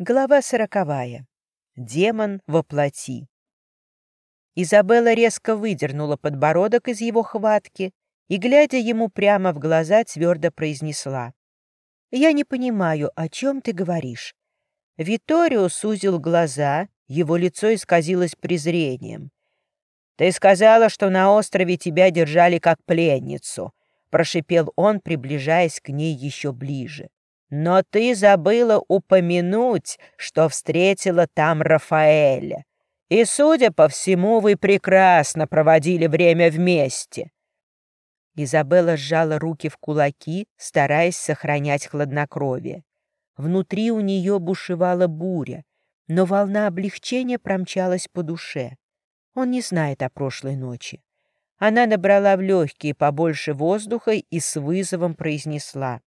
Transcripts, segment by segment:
Глава сороковая. Демон во плоти. Изабелла резко выдернула подбородок из его хватки и, глядя ему прямо в глаза, твердо произнесла. «Я не понимаю, о чем ты говоришь». Виторио сузил глаза, его лицо исказилось презрением. «Ты сказала, что на острове тебя держали как пленницу», — прошипел он, приближаясь к ней еще ближе. Но ты забыла упомянуть, что встретила там Рафаэля. И, судя по всему, вы прекрасно проводили время вместе». Изабелла сжала руки в кулаки, стараясь сохранять хладнокровие. Внутри у нее бушевала буря, но волна облегчения промчалась по душе. Он не знает о прошлой ночи. Она набрала в легкие побольше воздуха и с вызовом произнесла.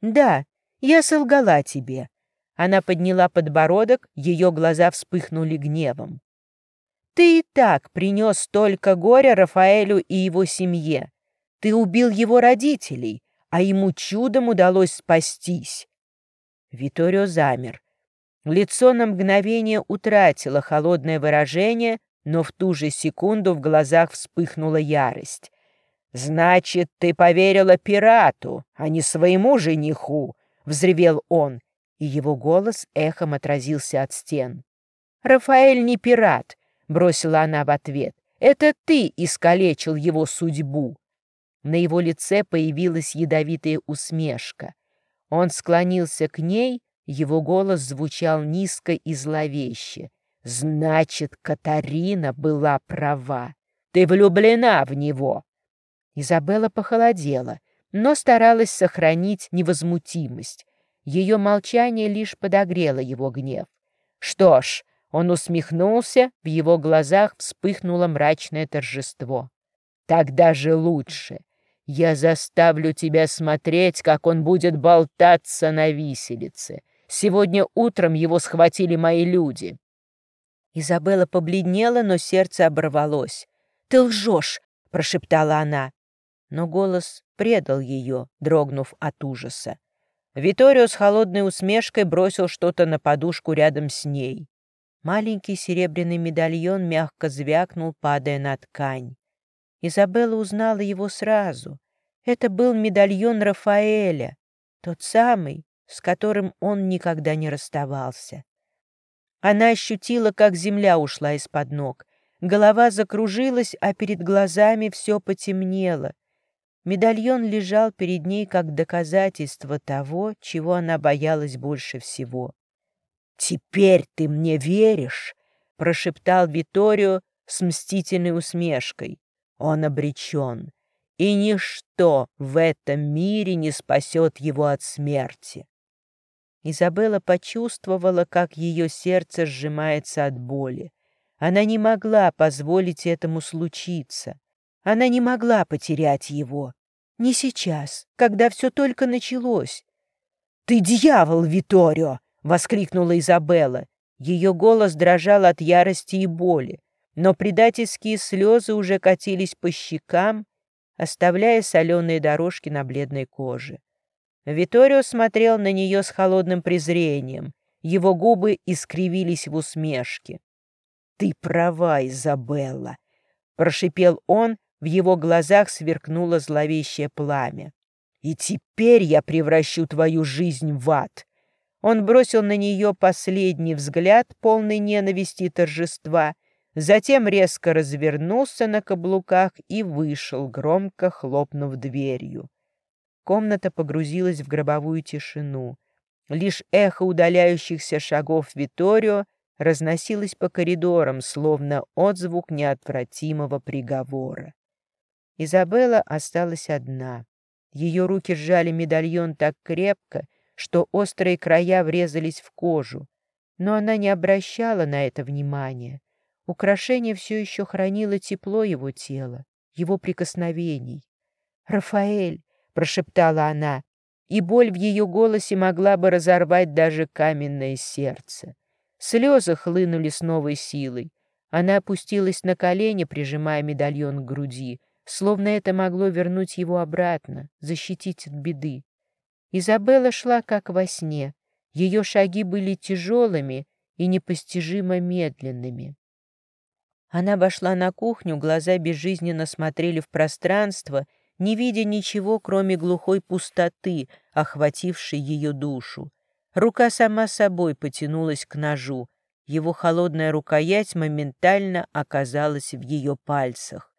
«Да, я солгала тебе». Она подняла подбородок, ее глаза вспыхнули гневом. «Ты и так принес столько горя Рафаэлю и его семье. Ты убил его родителей, а ему чудом удалось спастись». Виторио замер. Лицо на мгновение утратило холодное выражение, но в ту же секунду в глазах вспыхнула ярость. «Значит, ты поверила пирату, а не своему жениху», взревел он, и его голос эхом отразился от стен. «Рафаэль не пират», — бросила она в ответ. «Это ты искалечил его судьбу». На его лице появилась ядовитая усмешка. Он склонился к ней, его голос звучал низко и зловеще. «Значит, Катарина была права. Ты влюблена в него!» Изабелла похолодела но старалась сохранить невозмутимость. Ее молчание лишь подогрело его гнев. Что ж, он усмехнулся, в его глазах вспыхнуло мрачное торжество. «Тогда же лучше. Я заставлю тебя смотреть, как он будет болтаться на виселице. Сегодня утром его схватили мои люди». Изабелла побледнела, но сердце оборвалось. «Ты лжешь!» — прошептала она но голос предал ее, дрогнув от ужаса. Виторио с холодной усмешкой бросил что-то на подушку рядом с ней. Маленький серебряный медальон мягко звякнул, падая на ткань. Изабелла узнала его сразу. Это был медальон Рафаэля, тот самый, с которым он никогда не расставался. Она ощутила, как земля ушла из-под ног. Голова закружилась, а перед глазами все потемнело — Медальон лежал перед ней как доказательство того, чего она боялась больше всего. «Теперь ты мне веришь?» — прошептал Виторио с мстительной усмешкой. «Он обречен, и ничто в этом мире не спасет его от смерти». Изабелла почувствовала, как ее сердце сжимается от боли. Она не могла позволить этому случиться. Она не могла потерять его. Не сейчас, когда все только началось. «Ты дьявол, Виторио!» — воскликнула Изабелла. Ее голос дрожал от ярости и боли, но предательские слезы уже катились по щекам, оставляя соленые дорожки на бледной коже. Виторио смотрел на нее с холодным презрением. Его губы искривились в усмешке. «Ты права, Изабелла!» — прошипел он, в его глазах сверкнуло зловещее пламя. «И теперь я превращу твою жизнь в ад!» Он бросил на нее последний взгляд, полный ненависти и торжества, затем резко развернулся на каблуках и вышел, громко хлопнув дверью. Комната погрузилась в гробовую тишину. Лишь эхо удаляющихся шагов Виторио разносилось по коридорам, словно отзвук неотвратимого приговора. Изабелла осталась одна. Ее руки сжали медальон так крепко, что острые края врезались в кожу. Но она не обращала на это внимания. Украшение все еще хранило тепло его тела, его прикосновений. «Рафаэль!» — прошептала она, и боль в ее голосе могла бы разорвать даже каменное сердце. Слезы хлынули с новой силой. Она опустилась на колени, прижимая медальон к груди, словно это могло вернуть его обратно, защитить от беды. Изабелла шла как во сне. Ее шаги были тяжелыми и непостижимо медленными. Она вошла на кухню, глаза безжизненно смотрели в пространство, не видя ничего, кроме глухой пустоты, охватившей ее душу. Рука сама собой потянулась к ножу. Его холодная рукоять моментально оказалась в ее пальцах.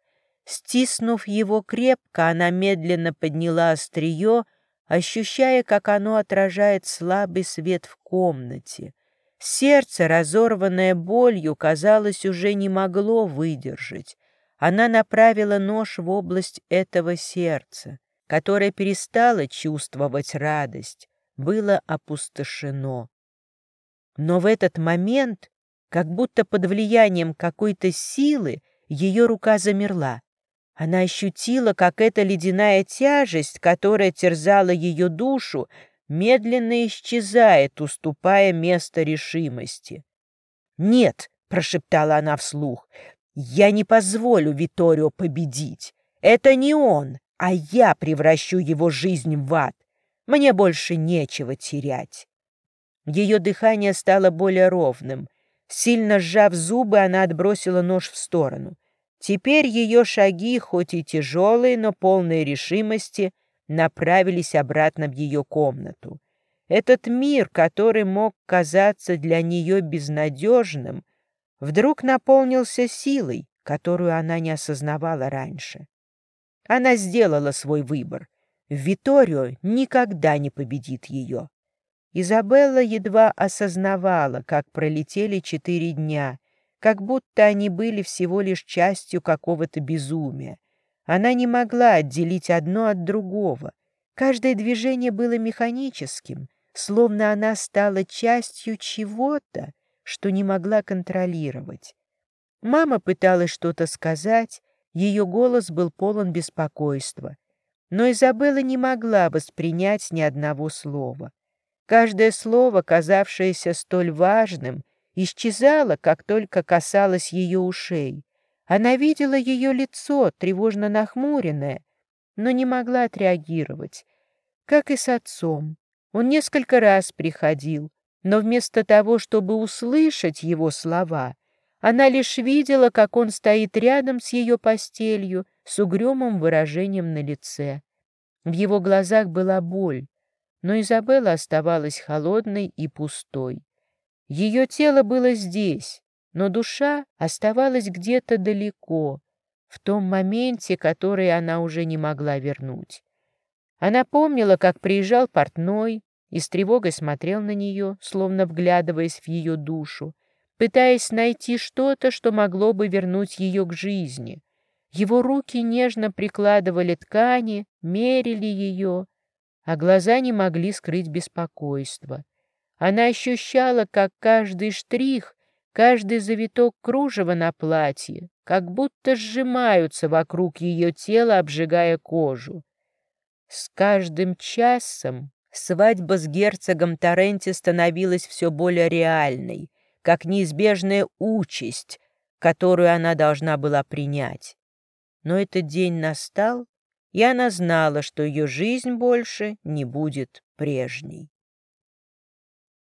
Стиснув его крепко, она медленно подняла острие, ощущая, как оно отражает слабый свет в комнате. Сердце, разорванное болью, казалось, уже не могло выдержать. Она направила нож в область этого сердца, которое перестало чувствовать радость, было опустошено. Но в этот момент, как будто под влиянием какой-то силы, ее рука замерла. Она ощутила, как эта ледяная тяжесть, которая терзала ее душу, медленно исчезает, уступая место решимости. «Нет», — прошептала она вслух, — «я не позволю Виторио победить. Это не он, а я превращу его жизнь в ад. Мне больше нечего терять». Ее дыхание стало более ровным. Сильно сжав зубы, она отбросила нож в сторону. Теперь ее шаги, хоть и тяжелые, но полные решимости — направились обратно в ее комнату. Этот мир, который мог казаться для нее безнадежным, вдруг наполнился силой, которую она не осознавала раньше. Она сделала свой выбор. Виторио никогда не победит ее. Изабелла едва осознавала, как пролетели четыре дня, как будто они были всего лишь частью какого-то безумия, она не могла отделить одно от другого. Каждое движение было механическим, словно она стала частью чего-то, что не могла контролировать. Мама пыталась что-то сказать, ее голос был полон беспокойства. Но Изабелла не могла воспринять ни одного слова. Каждое слово, казавшееся столь важным, исчезало, как только касалось ее ушей. Она видела ее лицо, тревожно нахмуренное, но не могла отреагировать. Как и с отцом. Он несколько раз приходил, но вместо того, чтобы услышать его слова, она лишь видела, как он стоит рядом с ее постелью с угрюмым выражением на лице. В его глазах была боль, но Изабелла оставалась холодной и пустой. Ее тело было здесь, но душа оставалась где-то далеко, в том моменте, который она уже не могла вернуть. Она помнила, как приезжал портной и с тревогой смотрел на нее, словно вглядываясь в ее душу, пытаясь найти что-то, что могло бы вернуть ее к жизни. Его руки нежно прикладывали ткани, мерили ее, а глаза не могли скрыть беспокойство. Она ощущала, как каждый штрих Каждый завиток кружева на платье как будто сжимаются вокруг ее тела, обжигая кожу. С каждым часом свадьба с герцогом Торренти становилась все более реальной, как неизбежная участь, которую она должна была принять. Но этот день настал, и она знала, что ее жизнь больше не будет прежней.